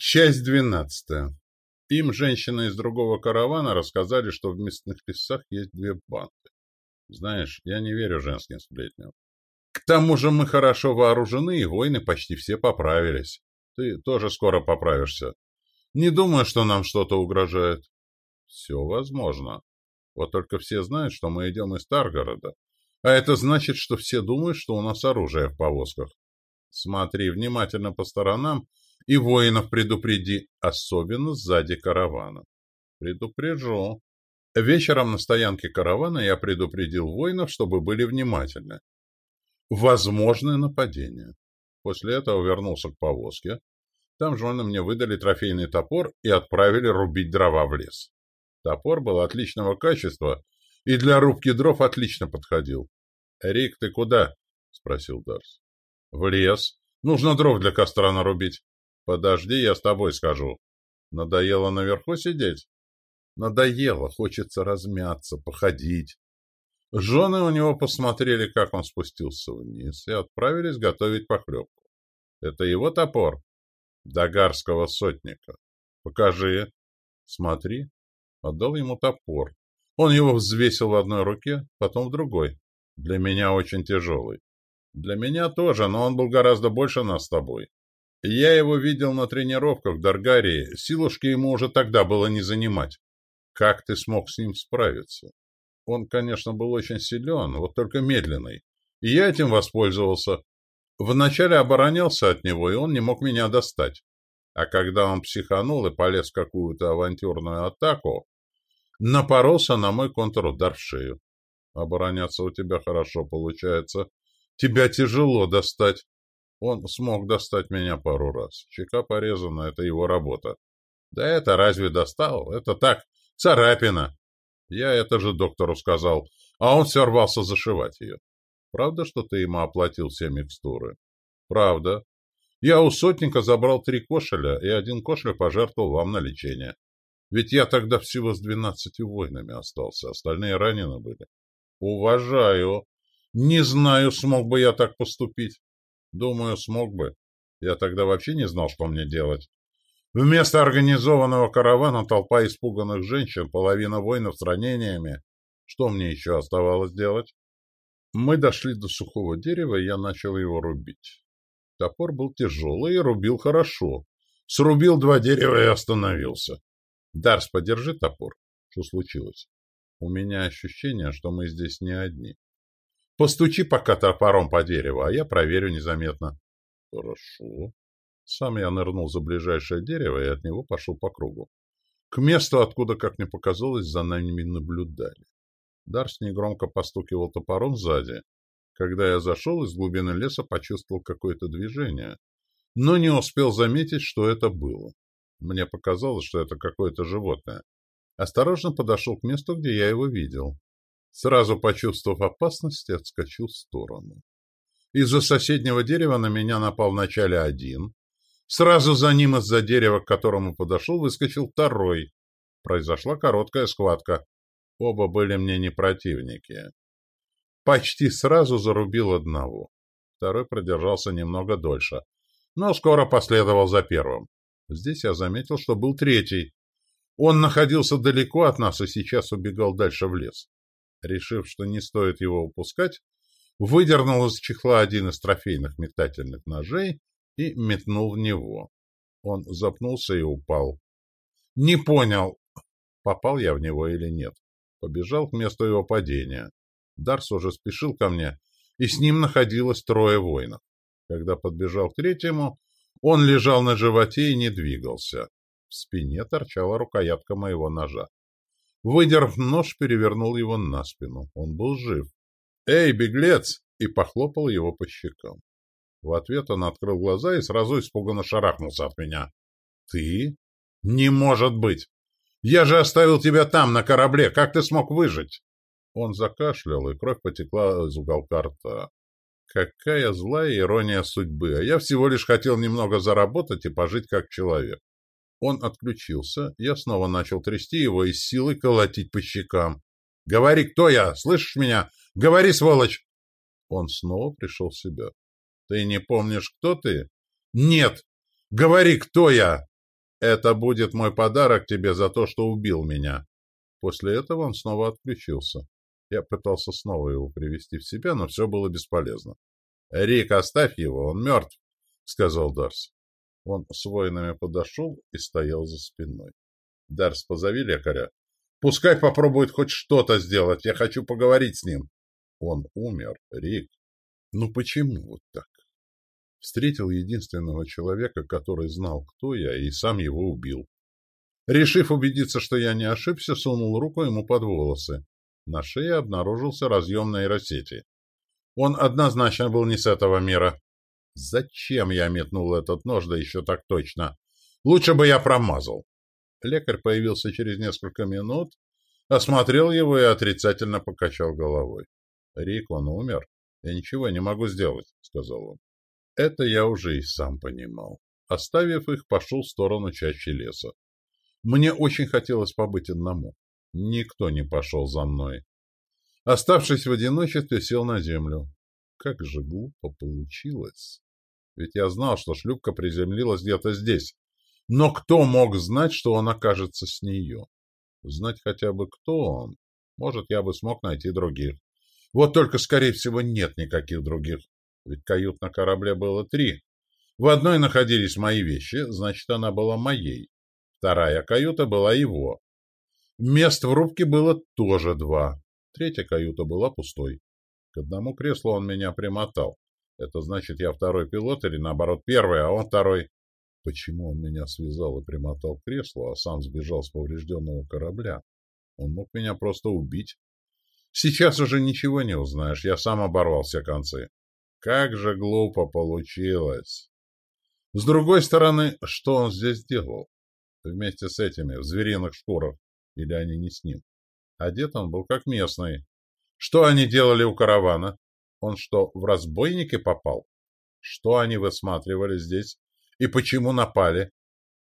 Часть двенадцатая. Им женщины из другого каравана рассказали, что в местных лесах есть две банды. Знаешь, я не верю женским сплетням. К тому же мы хорошо вооружены, и войны почти все поправились. Ты тоже скоро поправишься. Не думаю, что нам что-то угрожает. Все возможно. Вот только все знают, что мы идем из Таргорода. А это значит, что все думают, что у нас оружие в повозках. Смотри внимательно по сторонам и воинов предупреди, особенно сзади каравана. Предупрежу. Вечером на стоянке каравана я предупредил воинов, чтобы были внимательны. Возможное нападение. После этого вернулся к повозке. Там жены мне выдали трофейный топор и отправили рубить дрова в лес. Топор был отличного качества и для рубки дров отлично подходил. — Рик, ты куда? — спросил Дарс. — В лес. Нужно дров для костра нарубить. Подожди, я с тобой скажу. Надоело наверху сидеть? Надоело, хочется размяться, походить. Жены у него посмотрели, как он спустился вниз, и отправились готовить похлебку. Это его топор? Дагарского сотника. Покажи. Смотри. Отдал ему топор. Он его взвесил в одной руке, потом в другой. Для меня очень тяжелый. Для меня тоже, но он был гораздо больше нас с тобой. Я его видел на тренировках в Даргарии, силушки ему уже тогда было не занимать. Как ты смог с ним справиться? Он, конечно, был очень силен, вот только медленный. И я этим воспользовался. Вначале оборонялся от него, и он не мог меня достать. А когда он психанул и полез в какую-то авантюрную атаку, напоролся на мой контрудар в шею. Обороняться у тебя хорошо получается. Тебя тяжело достать. Он смог достать меня пару раз. Щека порезана, это его работа. Да это разве достал? Это так, царапина. Я это же доктору сказал, а он все рвался зашивать ее. Правда, что ты ему оплатил все микстуры? Правда. Я у сотника забрал три кошеля, и один кошель пожертвовал вам на лечение. Ведь я тогда всего с двенадцатью воинами остался, остальные ранены были. Уважаю. Не знаю, смог бы я так поступить. Думаю, смог бы. Я тогда вообще не знал, что мне делать. Вместо организованного каравана толпа испуганных женщин, половина воинов с ранениями. Что мне еще оставалось делать? Мы дошли до сухого дерева, и я начал его рубить. Топор был тяжелый и рубил хорошо. Срубил два дерева и остановился. Дарс, подержи топор. Что случилось? У меня ощущение, что мы здесь не одни. Постучи пока топором по дереву, а я проверю незаметно. Хорошо. Сам я нырнул за ближайшее дерево и от него пошел по кругу. К месту, откуда, как мне показалось, за нами наблюдали. Дарс негромко постукивал топором сзади. Когда я зашел, из глубины леса почувствовал какое-то движение, но не успел заметить, что это было. Мне показалось, что это какое-то животное. Осторожно подошел к месту, где я его видел. Сразу почувствовав опасность, отскочил в сторону. Из-за соседнего дерева на меня напал вначале один. Сразу за ним из-за дерева, к которому подошел, выскочил второй. Произошла короткая схватка. Оба были мне не противники. Почти сразу зарубил одного. Второй продержался немного дольше, но скоро последовал за первым. Здесь я заметил, что был третий. Он находился далеко от нас и сейчас убегал дальше в лес решив, что не стоит его упускать, выдернул из чехла один из трофейных метательных ножей и метнул в него. Он запнулся и упал. Не понял, попал я в него или нет. Побежал к месту его падения. Дарс уже спешил ко мне, и с ним находилось трое воинов. Когда подбежал к третьему, он лежал на животе и не двигался. В спине торчала рукоятка моего ножа. Выдернув нож, перевернул его на спину. Он был жив. «Эй, беглец!» и похлопал его по щекам. В ответ он открыл глаза и сразу испуганно шарахнулся от меня. «Ты? Не может быть! Я же оставил тебя там, на корабле! Как ты смог выжить?» Он закашлял, и кровь потекла из уголка рта. Какая злая ирония судьбы! А я всего лишь хотел немного заработать и пожить как человек. Он отключился, я снова начал трясти его и силой колотить по щекам. «Говори, кто я? Слышишь меня? Говори, сволочь!» Он снова пришел в себя. «Ты не помнишь, кто ты?» «Нет! Говори, кто я!» Это будет мой подарок тебе за то, что убил меня. После этого он снова отключился. Я пытался снова его привести в себя, но все было бесполезно. — Рик, оставь его, он мертв, — сказал Дарс. Он с воинами подошел и стоял за спиной. — Дарс, позови лекаря. Пускай попробует хоть что-то сделать, я хочу поговорить с ним. Он умер, Рик. Ну почему вот так? Встретил единственного человека, который знал, кто я, и сам его убил. Решив убедиться, что я не ошибся, сунул руку ему под волосы. На шее обнаружился разъем нейросети. Он однозначно был не с этого мира. Зачем я метнул этот нож, да еще так точно? Лучше бы я промазал. Лекарь появился через несколько минут, осмотрел его и отрицательно покачал головой. «Рик, он умер. Я ничего не могу сделать», — сказал он. Это я уже и сам понимал. Оставив их, пошел в сторону чаще леса. Мне очень хотелось побыть одному. Никто не пошел за мной. Оставшись в одиночестве, сел на землю. Как же глупо получилось. Ведь я знал, что шлюпка приземлилась где-то здесь. Но кто мог знать, что он окажется с нее? Знать хотя бы, кто он. Может, я бы смог найти других. Вот только, скорее всего, нет никаких других. Ведь кают на корабле было три. В одной находились мои вещи, значит, она была моей. Вторая каюта была его. Мест в рубке было тоже два. Третья каюта была пустой. К одному креслу он меня примотал. Это значит, я второй пилот или, наоборот, первый, а он второй. Почему он меня связал и примотал к креслу, а сам сбежал с поврежденного корабля? Он мог меня просто убить. Сейчас уже ничего не узнаешь, я сам оборвал все концы. Как же глупо получилось. С другой стороны, что он здесь делал? Вместе с этими, в звериных шкурах. Или они не с ним? Одет он был как местный. Что они делали у каравана? Он что, в разбойники попал? Что они высматривали здесь? И почему напали?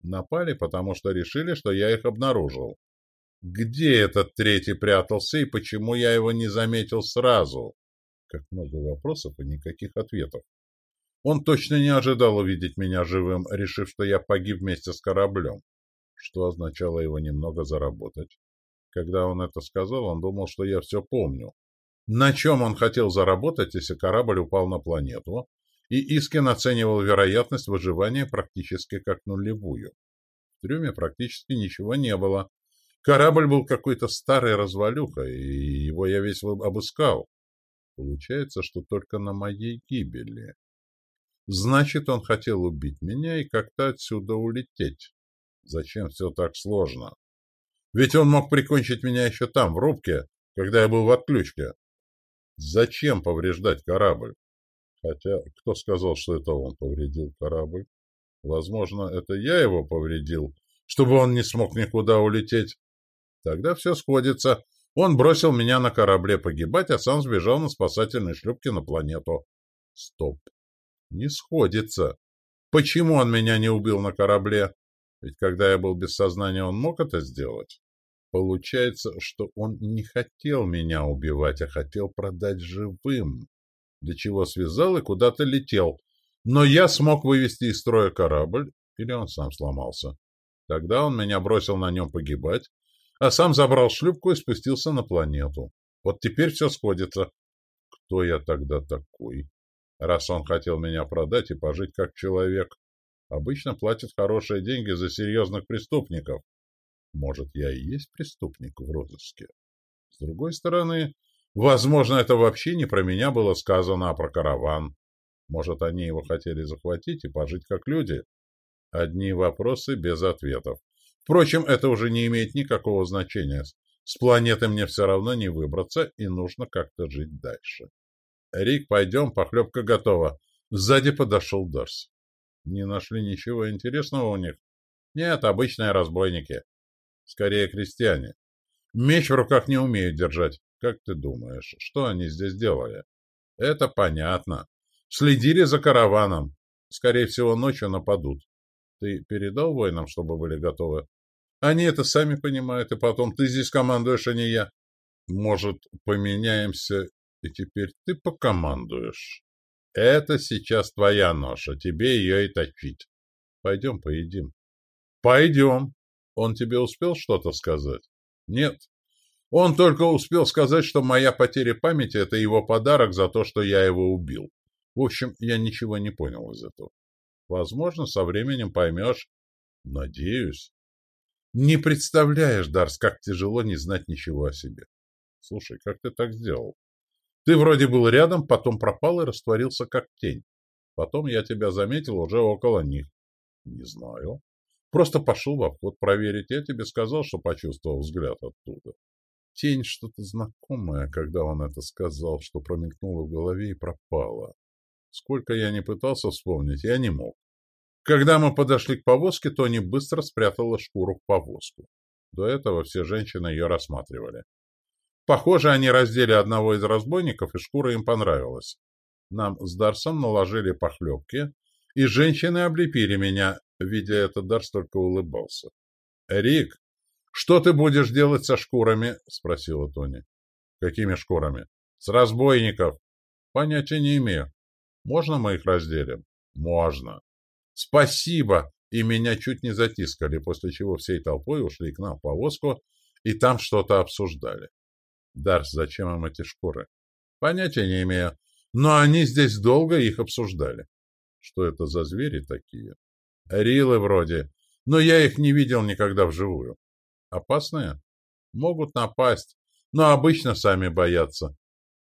Напали, потому что решили, что я их обнаружил. Где этот третий прятался и почему я его не заметил сразу? Как много вопросов и никаких ответов. Он точно не ожидал увидеть меня живым, решив, что я погиб вместе с кораблем, что означало его немного заработать. Когда он это сказал, он думал, что я все помню. На чем он хотел заработать, если корабль упал на планету, и Искин оценивал вероятность выживания практически как нулевую. В трюме практически ничего не было. Корабль был какой-то старый развалюха, и его я весь обыскал. Получается, что только на моей гибели. Значит, он хотел убить меня и как-то отсюда улететь. Зачем все так сложно? Ведь он мог прикончить меня еще там, в рубке, когда я был в отключке. Зачем повреждать корабль? Хотя, кто сказал, что это он повредил корабль? Возможно, это я его повредил, чтобы он не смог никуда улететь. Тогда все сходится. Он бросил меня на корабле погибать, а сам сбежал на спасательной шлюпке на планету. Стоп. Не сходится. Почему он меня не убил на корабле? Ведь когда я был без сознания, он мог это сделать. Получается, что он не хотел меня убивать, а хотел продать живым для чего связал и куда-то летел. Но я смог вывести из строя корабль, или он сам сломался. Тогда он меня бросил на нем погибать, а сам забрал шлюпку и спустился на планету. Вот теперь все сходится. Кто я тогда такой? Раз он хотел меня продать и пожить как человек. Обычно платят хорошие деньги за серьезных преступников. Может, я и есть преступник в розыске? С другой стороны, Возможно, это вообще не про меня было сказано, а про караван. Может, они его хотели захватить и пожить как люди? Одни вопросы без ответов. Впрочем, это уже не имеет никакого значения. С планеты мне все равно не выбраться, и нужно как-то жить дальше. «Рик, пойдем, похлебка готова». Сзади подошел Дарс. Не нашли ничего интересного у них? Нет, обычные разбойники. Скорее, крестьяне. Меч в руках не умеют держать. Как ты думаешь, что они здесь делали? Это понятно. Следили за караваном. Скорее всего, ночью нападут. Ты передал воинам, чтобы были готовы? Они это сами понимают, и потом ты здесь командуешь, а не я. Может, поменяемся, и теперь ты покомандуешь? Это сейчас твоя ноша, тебе ее и точить. Пойдем поедим. Пойдем. Он тебе успел что-то сказать? Нет. Он только успел сказать, что моя потеря памяти — это его подарок за то, что я его убил. В общем, я ничего не понял из этого. Возможно, со временем поймешь. Надеюсь. Не представляешь, Дарс, как тяжело не знать ничего о себе. Слушай, как ты так сделал? Ты вроде был рядом, потом пропал и растворился как тень. Потом я тебя заметил уже около них. Не знаю. Просто пошел в обход проверить. Я тебе сказал, что почувствовал взгляд оттуда. Тень что-то знакомое, когда он это сказал, что промелькнуло в голове и пропало. Сколько я не пытался вспомнить, я не мог. Когда мы подошли к повозке, Тони быстро спрятала шкуру в повозку. До этого все женщины ее рассматривали. Похоже, они раздели одного из разбойников, и шкура им понравилась. Нам с Дарсом наложили похлебки, и женщины облепили меня. Видя это, Дарс только улыбался. «Рик, что ты будешь делать со шкурами?» — спросила Тони. «Какими шкурами?» «С разбойников». «Понятия не имею. Можно мы их разделим?» «Можно». «Спасибо!» И меня чуть не затискали, после чего всей толпой ушли к нам в повозку и там что-то обсуждали. Дарс, зачем им эти шкуры? Понятия не имею. Но они здесь долго их обсуждали. Что это за звери такие? Рилы вроде. Но я их не видел никогда вживую. Опасные? Могут напасть, но обычно сами боятся.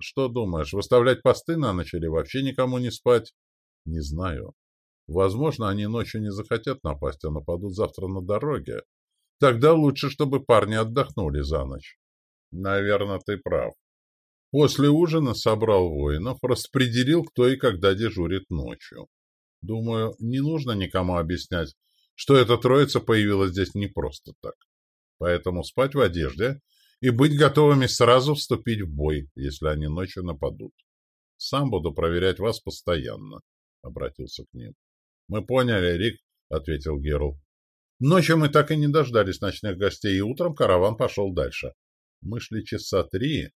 Что думаешь, выставлять посты на ночь или вообще никому не спать? Не знаю. Возможно, они ночью не захотят напасть, а нападут завтра на дороге. Тогда лучше, чтобы парни отдохнули за ночь. Наверное, ты прав. После ужина собрал воинов, распределил, кто и когда дежурит ночью. Думаю, не нужно никому объяснять, что эта троица появилась здесь не просто так. Поэтому спать в одежде и быть готовыми сразу вступить в бой, если они ночью нападут. Сам буду проверять вас постоянно, — обратился к ним. — Мы поняли, Рик, — ответил Герл. Ночью мы так и не дождались ночных гостей, и утром караван пошел дальше. Мы шли часа три,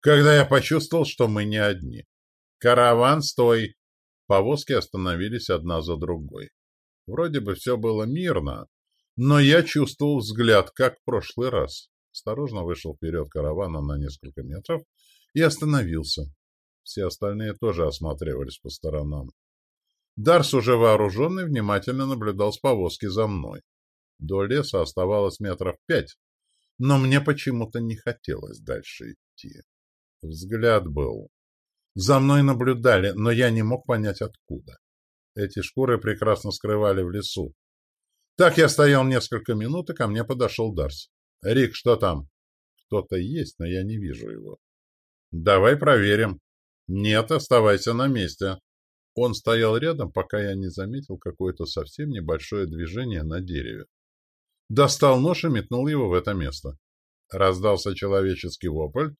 когда я почувствовал, что мы не одни. «Караван, стой!» Повозки остановились одна за другой. Вроде бы все было мирно, но я чувствовал взгляд, как в прошлый раз. Осторожно вышел вперед каравана на несколько метров и остановился. Все остальные тоже осматривались по сторонам. Дарс, уже вооруженный, внимательно наблюдал с повозки за мной. До леса оставалось метров пять, но мне почему-то не хотелось дальше идти. Взгляд был. За мной наблюдали, но я не мог понять, откуда. Эти шкуры прекрасно скрывали в лесу. Так я стоял несколько минут, и ко мне подошел Дарс. «Рик, что там?» «Кто-то есть, но я не вижу его». «Давай проверим». «Нет, оставайся на месте». Он стоял рядом, пока я не заметил какое-то совсем небольшое движение на дереве. Достал нож и метнул его в это место. Раздался человеческий вопль,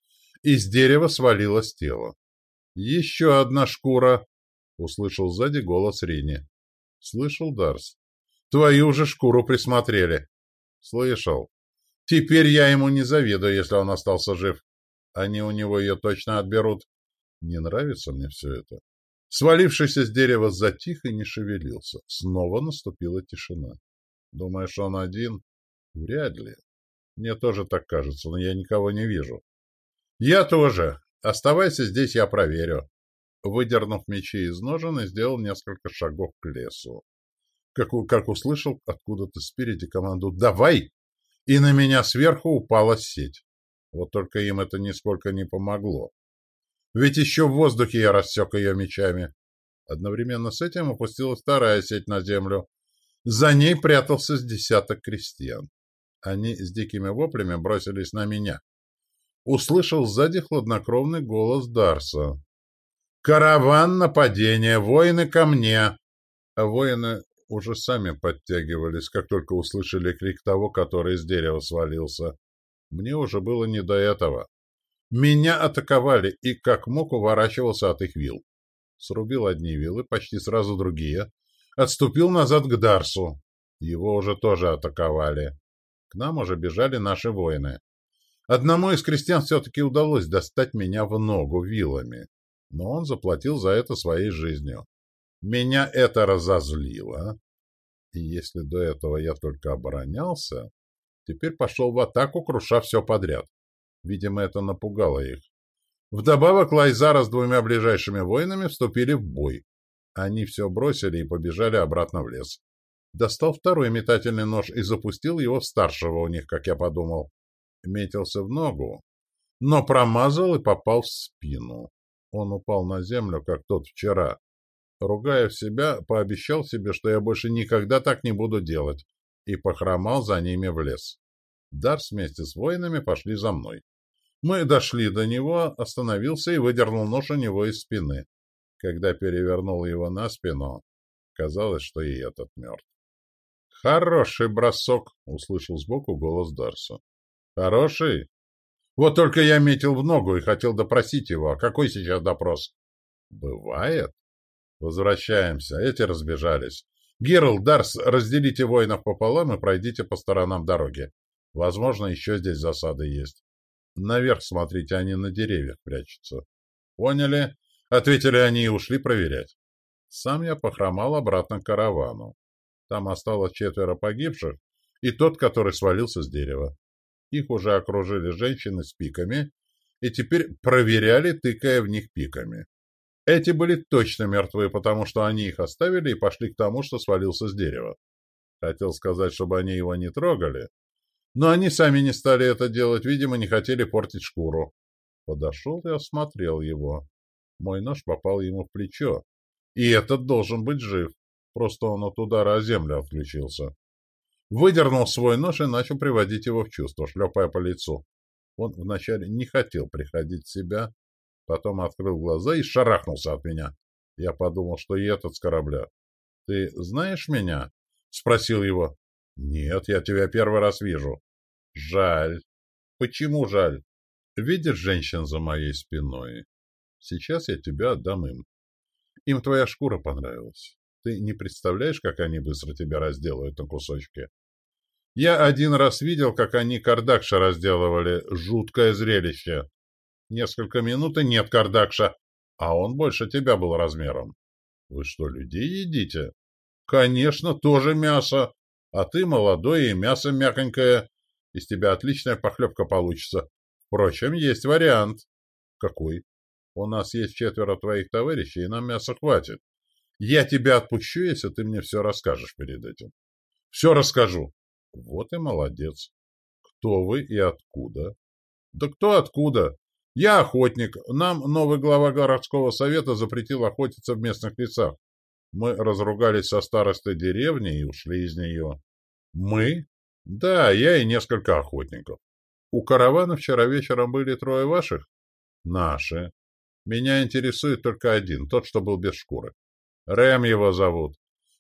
и с дерева свалилось тело. «Еще одна шкура!» — услышал сзади голос Рини. «Слышал, Дарс? Твою же шкуру присмотрели!» «Слышал. Теперь я ему не завидую, если он остался жив. Они у него ее точно отберут. Не нравится мне все это». Свалившийся с дерева затих и не шевелился. Снова наступила тишина. Думаешь, он один? Вряд ли. Мне тоже так кажется, но я никого не вижу. Я тоже. Оставайся здесь, я проверю. Выдернув мечи из ножен, и сделал несколько шагов к лесу. Как, как услышал откуда-то спереди команду «Давай!» и на меня сверху упала сеть. Вот только им это нисколько не помогло. Ведь еще в воздухе я рассек ее мечами. Одновременно с этим опустилась вторая сеть на землю, за ней прятался с десяток крестьян. Они с дикими воплями бросились на меня. Услышал сзади хладнокровный голос Дарса. «Караван нападения! Воины ко мне!» А воины уже сами подтягивались, как только услышали крик того, который с дерева свалился. Мне уже было не до этого. Меня атаковали, и как мог уворачивался от их вил. Срубил одни вилы, почти сразу другие, отступил назад к Дарсу. Его уже тоже атаковали. К нам уже бежали наши воины. Одному из крестьян все-таки удалось достать меня в ногу вилами, но он заплатил за это своей жизнью. Меня это разозлило. И если до этого я только оборонялся, теперь пошел в атаку, круша все подряд. Видимо, это напугало их. Вдобавок Лайзара с двумя ближайшими воинами вступили в бой. Они все бросили и побежали обратно в лес. Достал второй метательный нож и запустил его в старшего у них, как я подумал. Метился в ногу, но промазал и попал в спину. Он упал на землю, как тот вчера. Ругая себя, пообещал себе, что я больше никогда так не буду делать, и похромал за ними в лес. Дарс вместе с воинами пошли за мной. Мы дошли до него, остановился и выдернул нож у него из спины. Когда перевернул его на спину, казалось, что и этот мертв. «Хороший бросок!» — услышал сбоку голос Дарса. «Хороший? Вот только я метил в ногу и хотел допросить его. А какой сейчас допрос?» «Бывает?» «Возвращаемся. Эти разбежались. Герл, Дарс, разделите воинов пополам и пройдите по сторонам дороги. Возможно, еще здесь засады есть. Наверх смотрите, они на деревьях прячутся». «Поняли?» — ответили они и ушли проверять. Сам я похромал обратно к каравану. Там осталось четверо погибших и тот, который свалился с дерева. Их уже окружили женщины с пиками и теперь проверяли, тыкая в них пиками. Эти были точно мертвые, потому что они их оставили и пошли к тому, что свалился с дерева. Хотел сказать, чтобы они его не трогали, но они сами не стали это делать, видимо, не хотели портить шкуру. Подошел и осмотрел его. Мой нож попал ему в плечо, и этот должен быть жив. Просто он от удара о землю отключился. Выдернул свой нож и начал приводить его в чувство, шлепая по лицу. Он вначале не хотел приходить в себя, потом открыл глаза и шарахнулся от меня. Я подумал, что и этот с корабля. — Ты знаешь меня? — спросил его. — Нет, я тебя первый раз вижу. — Жаль. — Почему жаль? — Видишь женщин за моей спиной? Сейчас я тебя отдам им. Им твоя шкура понравилась. Ты не представляешь, как они быстро тебя разделают на кусочки? Я один раз видел, как они Кардакша разделывали. Жуткое зрелище. Несколько минут и нет Кардакша, а он больше тебя был размером. Вы что, людей едите? Конечно, тоже мясо. А ты молодой и мясо мяконькое. Из тебя отличная похлебка получится. Впрочем, есть вариант. Какой? У нас есть четверо твоих товарищей, и нам мяса хватит. Я тебя отпущу, если ты мне все расскажешь перед этим. Все расскажу. Вот и молодец. Кто вы и откуда? Да кто откуда? Я охотник. Нам новый глава городского совета запретил охотиться в местных лесах. Мы разругались со старостой деревни и ушли из нее. Мы? Да, я и несколько охотников. У каравана вчера вечером были трое ваших? Наши. Меня интересует только один, тот, что был без шкуры. Рэм его зовут.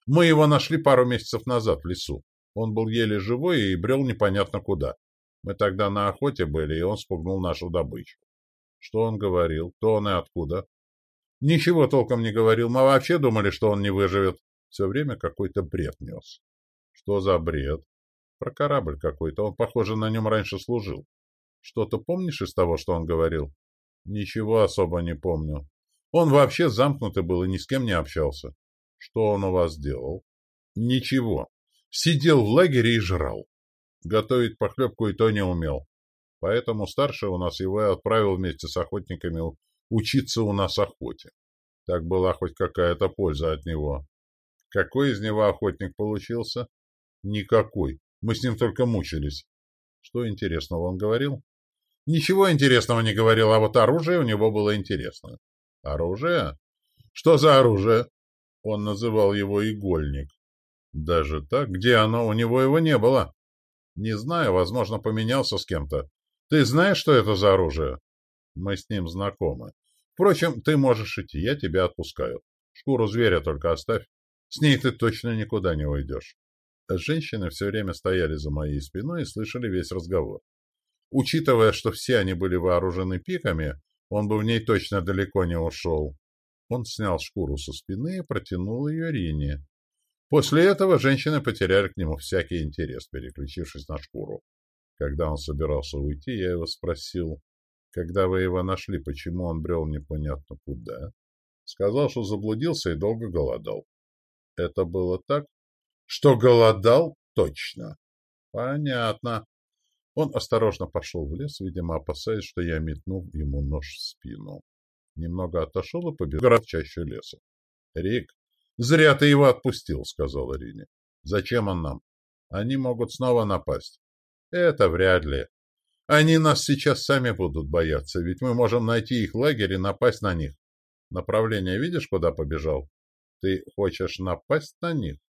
Мы его нашли пару месяцев назад в лесу. Он был еле живой и брел непонятно куда. Мы тогда на охоте были, и он спугнул нашу добычу. Что он говорил? Кто он и откуда? Ничего толком не говорил. Мы вообще думали, что он не выживет. Все время какой-то бред нес. Что за бред? Про корабль какой-то. Он, похоже, на нем раньше служил. Что-то помнишь из того, что он говорил? Ничего особо не помню. Он вообще замкнутый был и ни с кем не общался. Что он у вас делал? Ничего. Сидел в лагере и жрал. Готовить похлебку и то не умел. Поэтому старший у нас его и отправил вместе с охотниками учиться у нас охоте. Так была хоть какая-то польза от него. Какой из него охотник получился? Никакой. Мы с ним только мучились. Что интересного он говорил? Ничего интересного не говорил, а вот оружие у него было интересное. Оружие? Что за оружие? Он называл его игольник. Даже так? Где оно? У него его не было. Не знаю, возможно, поменялся с кем-то. Ты знаешь, что это за оружие? Мы с ним знакомы. Впрочем, ты можешь идти, я тебя отпускаю. Шкуру зверя только оставь. С ней ты точно никуда не уйдешь. Женщины все время стояли за моей спиной и слышали весь разговор. Учитывая, что все они были вооружены пиками, он бы в ней точно далеко не ушел. Он снял шкуру со спины и протянул ее Рине. После этого женщины потеряли к нему всякий интерес, переключившись на шкуру. Когда он собирался уйти, я его спросил, когда вы его нашли, почему он брел непонятно куда. Сказал, что заблудился и долго голодал. Это было так? Что голодал? Точно. Понятно. Он осторожно пошел в лес, видимо, опасаясь, что я метнул ему нож в спину. Немного отошел и побежал в чаще леса. — Рик, зря ты его отпустил, — сказала Рине. — Зачем он нам? Они могут снова напасть. — Это вряд ли. Они нас сейчас сами будут бояться, ведь мы можем найти их лагерь и напасть на них. Направление видишь, куда побежал? Ты хочешь напасть на них?